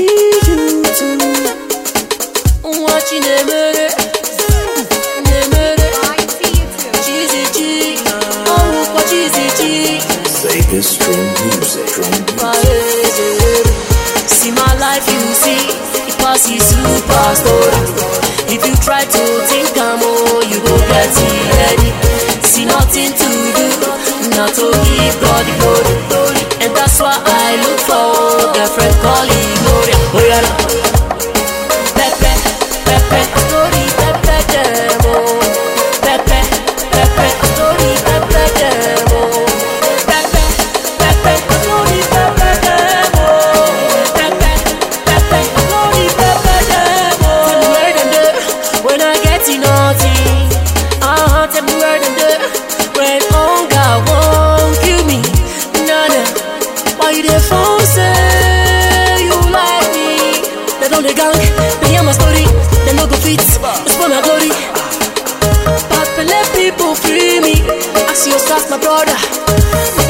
need you to. Watching them murder, them cheesy G. Oh, for cheesy G. Vegas Dream Music. Dream Music. See my life, you see, it passes super story. If you try to think I'm all, you go get it ready. See nothing to do, not to give God the glory. And that's why I look for girlfriend calling me? They don't they gang, they hear my story, they no go fit, it's for my glory. But let people free me. Ask your stars, my brother.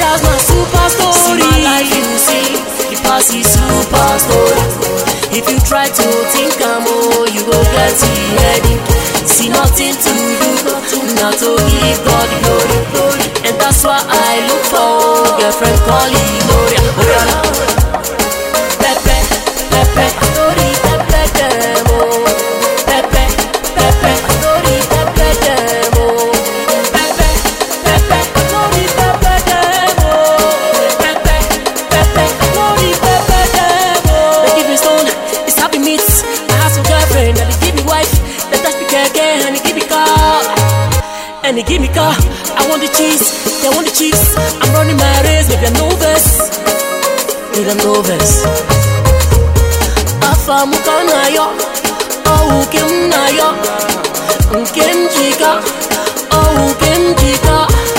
That's my super story. See my life, you see, it passes super story. If you try to think I'm all, you go get it ready. See nothing to do, not to give God the glory, glory. And that's why I look for girlfriend calling and they give me car. And they give me car. I want the cheese, they want the cheese. I'm running my race, maybe I'm novice. Maybe I'm novice. afamuka nayo ọwụke m nayo nke m jiga ọwụke m jiga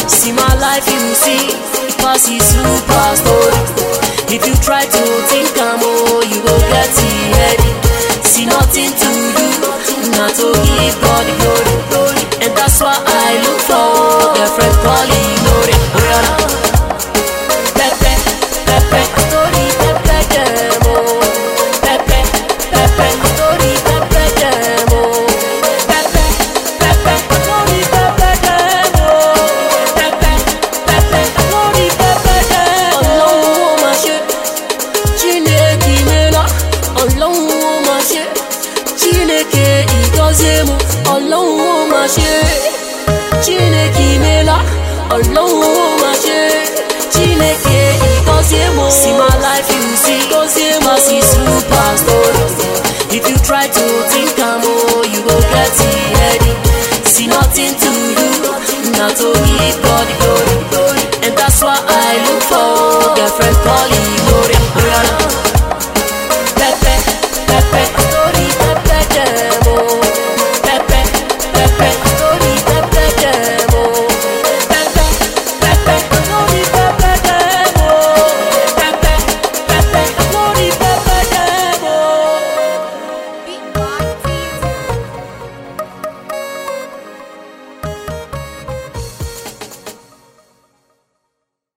see my life you see passes super story if you try to think I'm oh you go get it see nothing to do na to give God glory Chineke imela. Máa ṣe, Chineke ìgọzie mụ. See my life you see, gọzie mụ. See super story. If you try to think I'm all, you go get it ready. See nothing to do, not to give God glory. And that's why I look for girlfriend call